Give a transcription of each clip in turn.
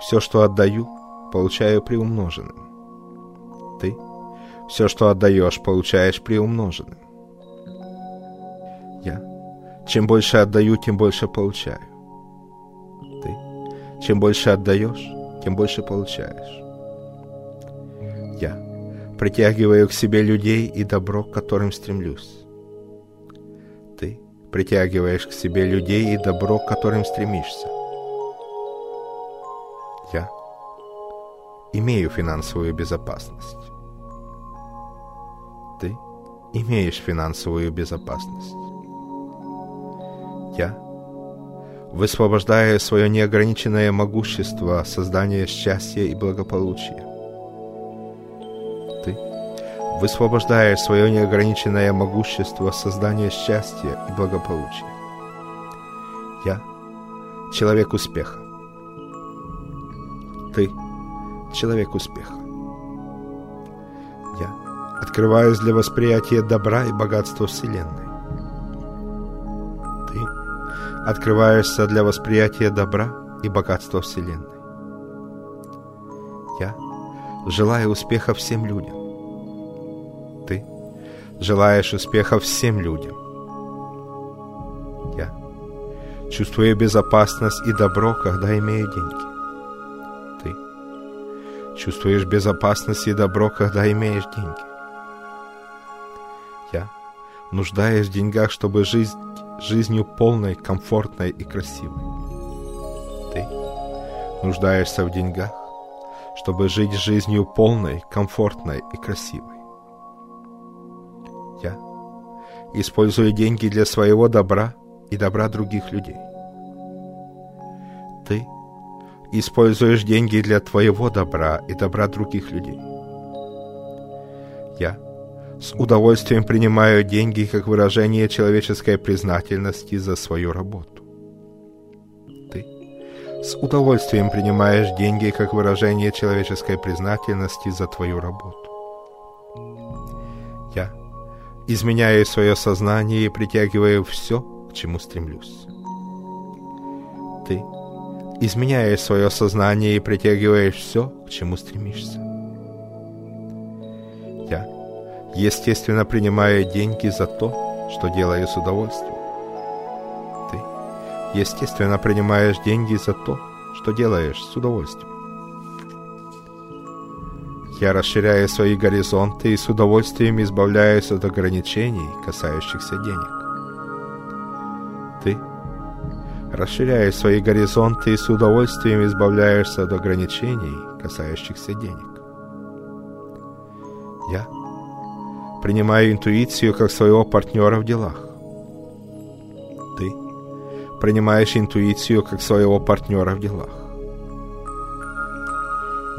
все, что отдаю, получаю приумноженным. Ты все, что отдаешь, получаешь приумноженным. Я чем больше отдаю, тем больше получаю. Ты чем больше отдаешь, тем больше получаешь. Я притягиваю к себе людей и добро, к которым стремлюсь. Ты притягиваешь к себе людей и добро, к которым стремишься. Имею финансовую безопасность. Ты имеешь финансовую безопасность. Я высвобождаю свое неограниченное могущество создания счастья и благополучия. Ты высвобождаешь свое неограниченное могущество создания счастья и благополучия. Я человек успеха. Ты человек успеха. Я открываюсь для восприятия добра и богатства Вселенной. Ты открываешься для восприятия добра и богатства Вселенной. Я желаю успеха всем людям. Ты желаешь успеха всем людям. Я чувствую безопасность и добро, когда имею деньги. Чувствуешь безопасность и добро, когда имеешь деньги. Я нуждаюсь в деньгах, чтобы жить жизнью полной, комфортной и красивой. Ты нуждаешься в деньгах, чтобы жить жизнью полной, комфортной и красивой. Я использую деньги для своего добра и добра других людей. Используешь деньги для твоего добра и добра других людей. Я с удовольствием принимаю деньги как выражение человеческой признательности за свою работу. Ты с удовольствием принимаешь деньги как выражение человеческой признательности за твою работу. Я изменяю свое сознание и притягиваю все, к чему стремлюсь. Ты изменяешь свое сознание и притягиваешь все, к чему стремишься. Я естественно принимая деньги за то, что делаю с удовольствием. Ты, естественно, принимаешь деньги за то, что делаешь с удовольствием. Я расширяю свои горизонты и с удовольствием избавляюсь от ограничений, касающихся денег. Расширяешь свои горизонты и с удовольствием избавляешься от ограничений, касающихся денег. Я – принимая интуицию как своего партнера в делах. Ты принимаешь интуицию как своего партнера в делах.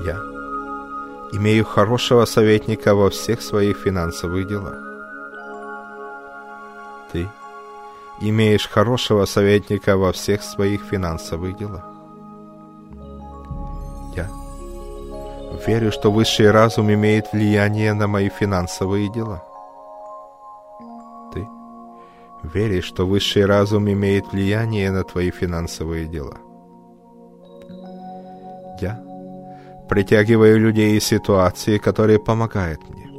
Я имею хорошего советника во всех своих финансовых делах. Ты имеешь хорошего советника во всех своих финансовых делах. верю, что высший разум имеет влияние на мои финансовые дела. Ты веришь, что высший разум имеет влияние на твои финансовые дела. Я притягиваю людей и ситуации, которые помогают мне.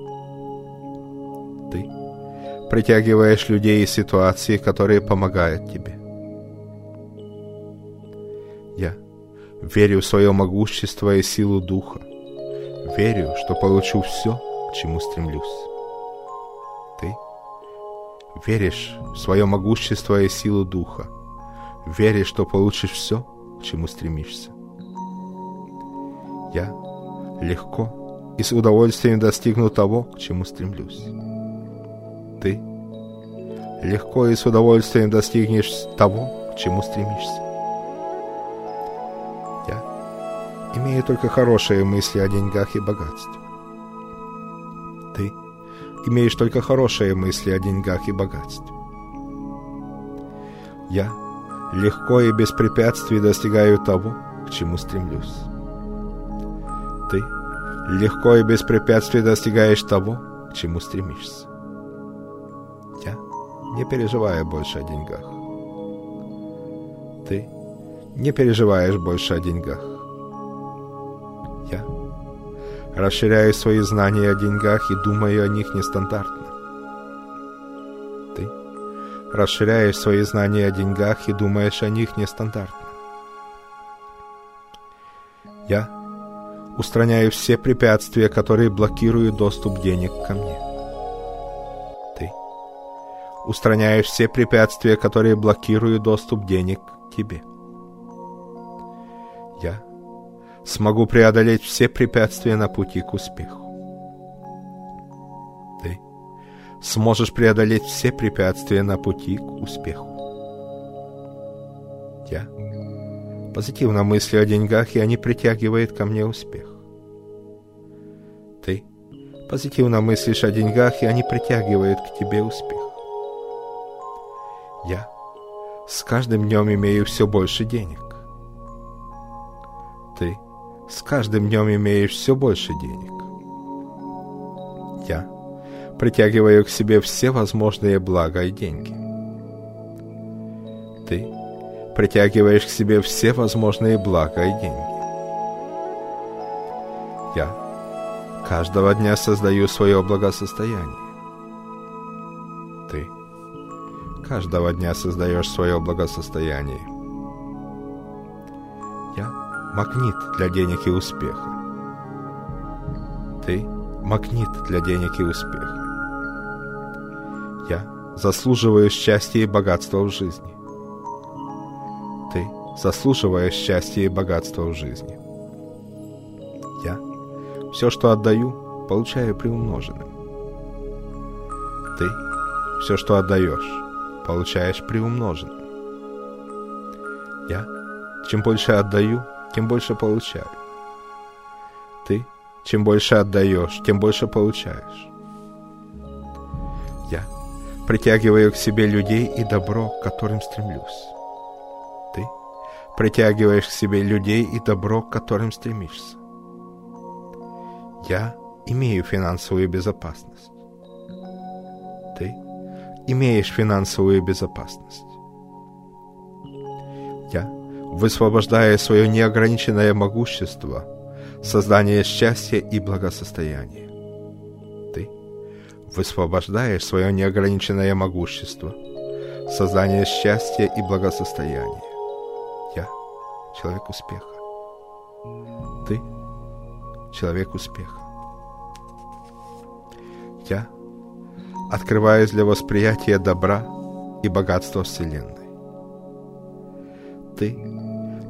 Притягиваешь людей и ситуации, которые помогают тебе. Я верю в свое могущество и силу духа верю, что получу все, к чему стремлюсь. Ты веришь в свое могущество и силу духа, веришь, что получишь все, к чему стремишься. Я легко и с удовольствием достигну того, к чему стремлюсь. Ты легко и с удовольствием достигнешь того, к чему стремишься. имею только хорошие мысли о деньгах и богатстве. Ты имеешь только хорошие мысли о деньгах и богатстве. Я легко и без препятствий достигаю того, к чему стремлюсь. Ты легко и без препятствий достигаешь того, к чему стремишься. Не переживаю больше о деньгах. Ты не переживаешь больше о деньгах. Я расширяю свои знания о деньгах и думаю о них нестандартно. Ты расширяешь свои знания о деньгах и думаешь о них нестандартно. Я устраняю все препятствия, которые блокируют доступ денег ко мне. Устраняешь все препятствия, которые блокируют доступ денег к тебе. Я смогу преодолеть все препятствия на пути к успеху. Ты сможешь преодолеть все препятствия на пути к успеху. Я позитивно мысли о деньгах, и они притягивают ко мне успех. Ты позитивно мыслишь о деньгах, и они притягивают к тебе успех. С каждым днем имею все больше денег. Ты с каждым днем имеешь все больше денег. Я притягиваю к себе все возможные блага и деньги. Ты притягиваешь к себе все возможные блага и деньги. Я каждого дня создаю свое благосостояние. Ты каждого дня создаешь свое благосостояние. Я магнит для денег и успеха. Ты магнит для денег и успеха. Я заслуживаю счастья и богатства в жизни заслуживая счастья и богатства в жизни. Я все, что отдаю, получаю приумноженным. Ты все, что отдаешь, получаешь приумноженным. Я чем больше отдаю, тем больше получаю. Ты чем больше отдаешь, тем больше получаешь. Я притягиваю к себе людей и добро, к которым стремлюсь притягиваешь к себе людей и добро, к которым стремишься. Я имею финансовую безопасность. Имеешь финансовую безопасность. Я высвобождаю свое неограниченное могущество, создание счастья и благосостояния. Ты высвобождаешь свое неограниченное могущество, создание счастья и благосостояния человек успеха. Ты человек успеха. Я открываюсь для восприятия добра и богатства Вселенной. Ты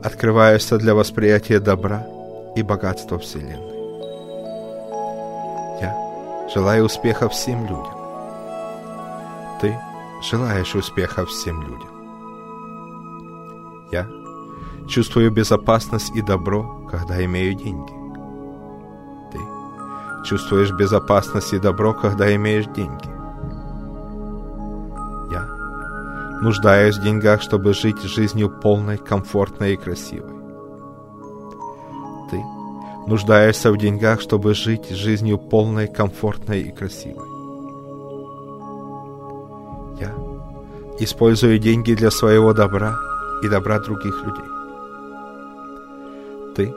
открываешься для восприятия добра и богатства Вселенной. Я желаю успеха всем людям. Ты желаешь успеха всем людям. Я Чувствую безопасность и добро, когда имею деньги. Ты чувствуешь безопасность и добро, когда имеешь деньги. Нуждаюсь в деньгах, чтобы жить жизнью полной, комфортной и красивой. Ты нуждаешься в деньгах, чтобы жить жизнью полной, комфортной и красивой. Я использую деньги для своего добра и добра других людей. Ты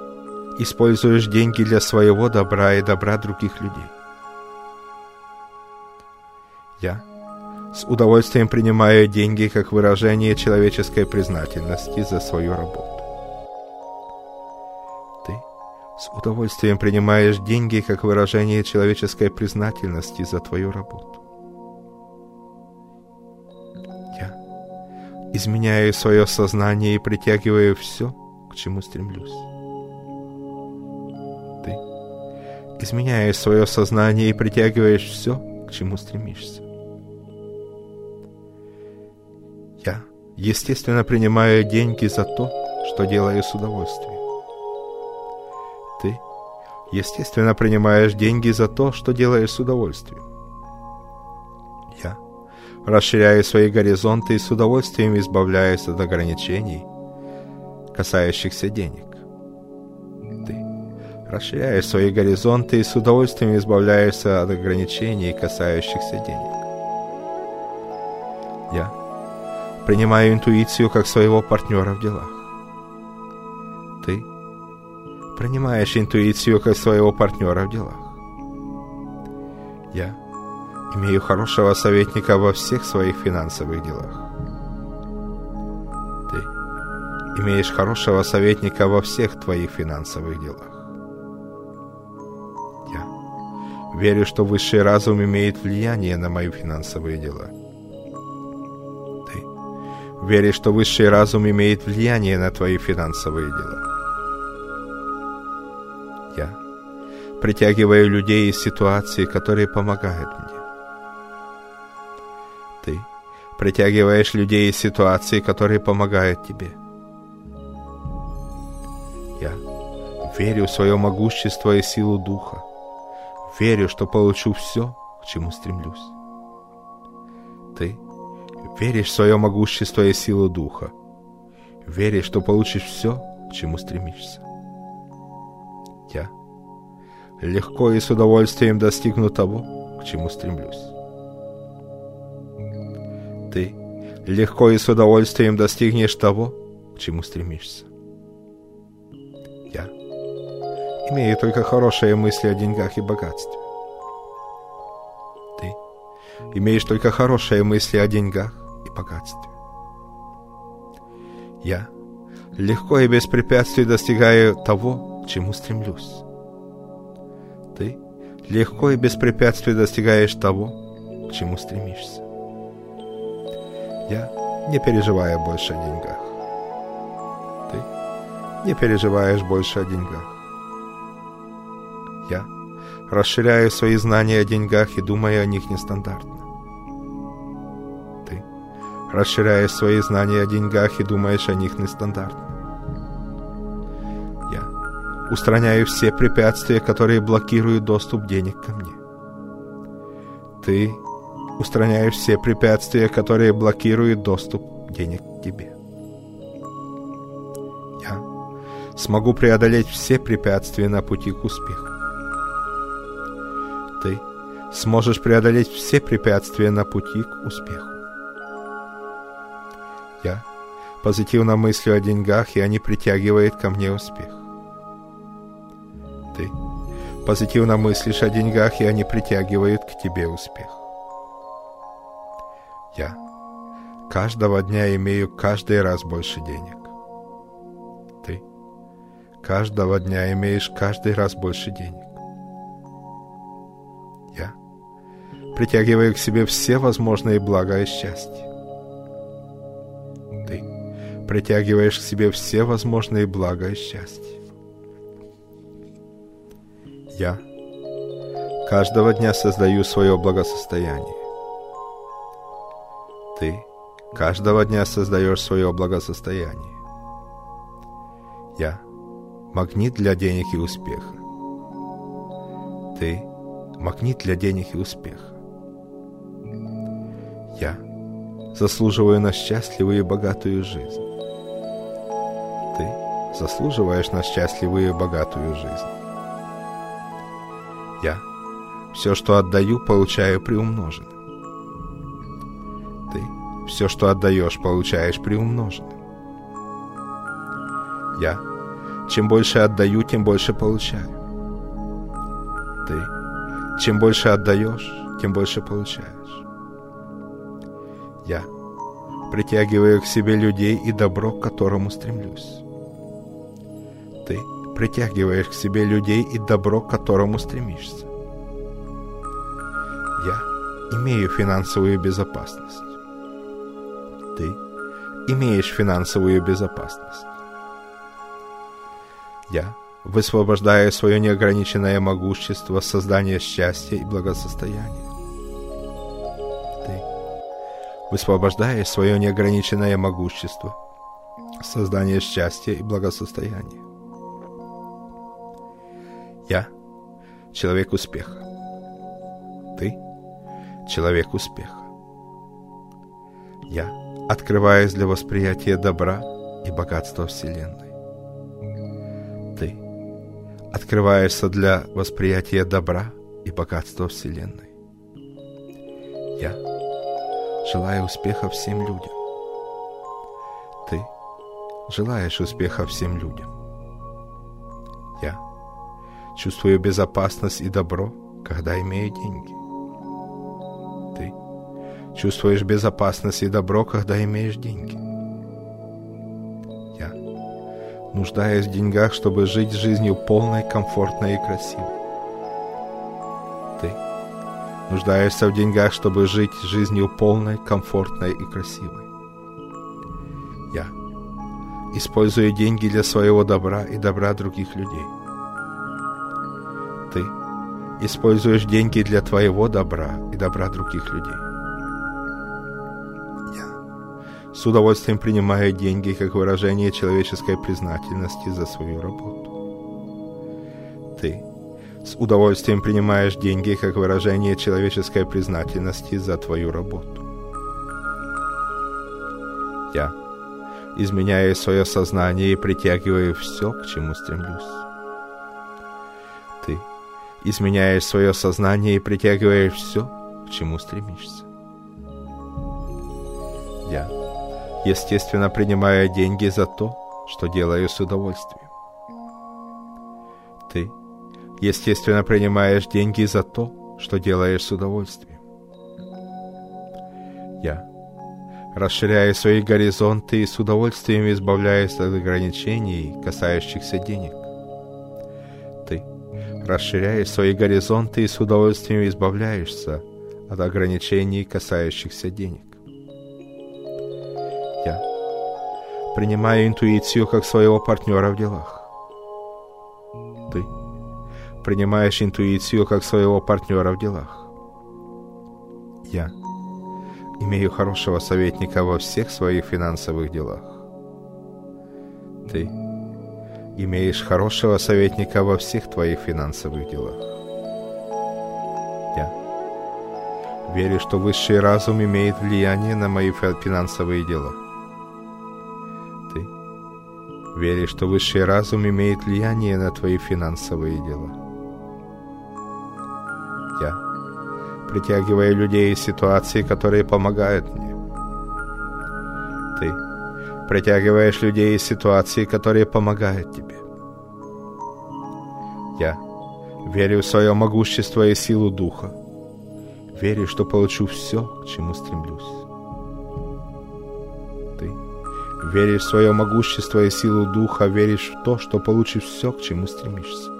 используешь деньги для своего добра и добра других людей. Я с удовольствием принимаю деньги как выражение человеческой признательности за свою работу. Ты с удовольствием принимаешь деньги как выражение человеческой признательности за твою работу. Я изменяю свое сознание и притягиваю все, к чему стремлюсь. изменяешь свое сознание и притягиваешь все, к чему стремишься. Естественно, принимаю деньги за то, что делаю с удовольствием. Ты, естественно, принимаешь деньги за то, что делаешь с удовольствием. Я расширяю свои горизонты и с удовольствием избавляюсь от ограничений, касающихся денег расширяешь свои горизонты и с удовольствием избавляешься от ограничений, касающихся денег. Я принимаю интуицию как своего партнера в делах. Ты принимаешь интуицию как своего партнера в делах. Я имею хорошего советника во всех своих финансовых делах. Ты имеешь хорошего советника во всех твоих финансовых делах. Я верю, что высший разум имеет влияние на мои финансовые дела. Веришь, что высший разум имеет влияние на твои финансовые дела. Я притягиваю людей из ситуации, которые помогают мне. Ты притягиваешь людей из ситуации, которые помогают тебе. Я верю в свое могущество и силу духа. Верю, что получу все, к чему стремлюсь. Ты веришь в свое могущество и силу духа. Веришь, что получишь все, к чему стремишься. Я легко и с удовольствием достигну того, к чему стремлюсь. Ты легко и с удовольствием достигнешь того, к чему стремишься. Я имею только хорошие мысли о деньгах и богатстве. Ты имеешь только хорошие мысли о деньгах богатстве. Я легко и без препятствий достигаю того, к чему стремлюсь ты легко и без препятствий достигаешь того, к чему стремишься. Я не переживаю больше о деньгах. Ты не переживаешь больше о деньгах. Я расширяю свои знания о деньгах и думаю о них нестандартно. Расширяешь свои знания о деньгах и думаешь о них нестандартно устраняю все препятствия, которые блокируют доступ денег ко мне. Ты устраняешь все препятствия, которые блокируют доступ денег к тебе. Я смогу преодолеть все препятствия на пути к успеху. Ты сможешь преодолеть все препятствия на пути к успеху. Я позитивно мыслю о деньгах, и они притягивают ко мне успех ты позитивно мыслишь о деньгах, и они притягивают к тебе успех. Я каждого дня имею каждый раз больше денег. Ты каждого дня имеешь каждый раз больше денег. Я притягиваю к себе все возможные блага и счастье. Притягиваешь к себе все возможные блага и счастье. Я каждого дня создаю свое благосостояние. Ты каждого дня создаешь свое благосостояние. Я магнит для денег и успеха. Ты магнит для денег и успеха. Я заслуживаю на счастливую и богатую жизнь. Заслуживаешь на счастливую и богатую жизнь. Я все, что отдаю, получаю приумноженным. Ты все, что отдаешь, получаешь приумноженным. Я чем больше отдаю, тем больше получаю. Ты чем больше отдаешь, тем больше получаешь. Я притягиваю к себе людей и добро, к которому стремлюсь. Ты притягиваешь к себе людей и добро, к которому стремишься. Я имею финансовую безопасность. Ты имеешь финансовую безопасность. Я высвобождаю свое неограниченное могущество создания счастья и благосостояния. Ты высвобождаешь свое неограниченное могущество создания счастья и благосостояния. Человек успеха. Ты — человек успеха. Я открываюсь для восприятия добра и богатства Вселенной. Ты открываешься для восприятия добра и богатства Вселенной. Я желаю успеха всем людям. Ты желаешь успеха всем людям. Чувствую безопасность и добро, когда имею деньги. Ты чувствуешь безопасность и добро, когда имеешь деньги. Я нуждаюсь в деньгах, чтобы жить жизнью полной, комфортной и красивой. Ты нуждаешься в деньгах, чтобы жить жизнью полной, комфортной и красивой. Я использую деньги для своего добра и добра других людей используешь деньги для твоего добра и добра других людей. Я с удовольствием принимаю деньги как выражение человеческой признательности за свою работу. Ты с удовольствием принимаешь деньги как выражение человеческой признательности за твою работу. Я изменяю свое сознание и притягиваю все, к чему стремлюсь изменяешь свое сознание и притягиваешь все, к чему стремишься. Я, естественно, принимаю деньги за то, что делаю с удовольствием. Ты, естественно, принимаешь деньги за то, что делаешь с удовольствием. Я расширяю свои горизонты и с удовольствием избавляюсь от ограничений, касающихся денег расширяешь свои горизонты и с удовольствием избавляешься от ограничений, касающихся денег. Я принимаю интуицию как своего партнера в делах. Ты принимаешь интуицию как своего партнера в делах. Я имею хорошего советника во всех своих финансовых делах. Ты имеешь хорошего советника во всех твоих финансовых делах. Я верю, что высший разум имеет влияние на мои финансовые дела. Ты веришь, что высший разум имеет влияние на твои финансовые дела. Я притягиваю людей и ситуации, которые помогают мне. Притягиваешь людей и ситуации, которые помогают тебе. Я верю в свое могущество и силу Духа. Верю, что получу все, к чему стремлюсь. Ты веришь в свое могущество и силу Духа, веришь в то, что получишь все, к чему стремишься.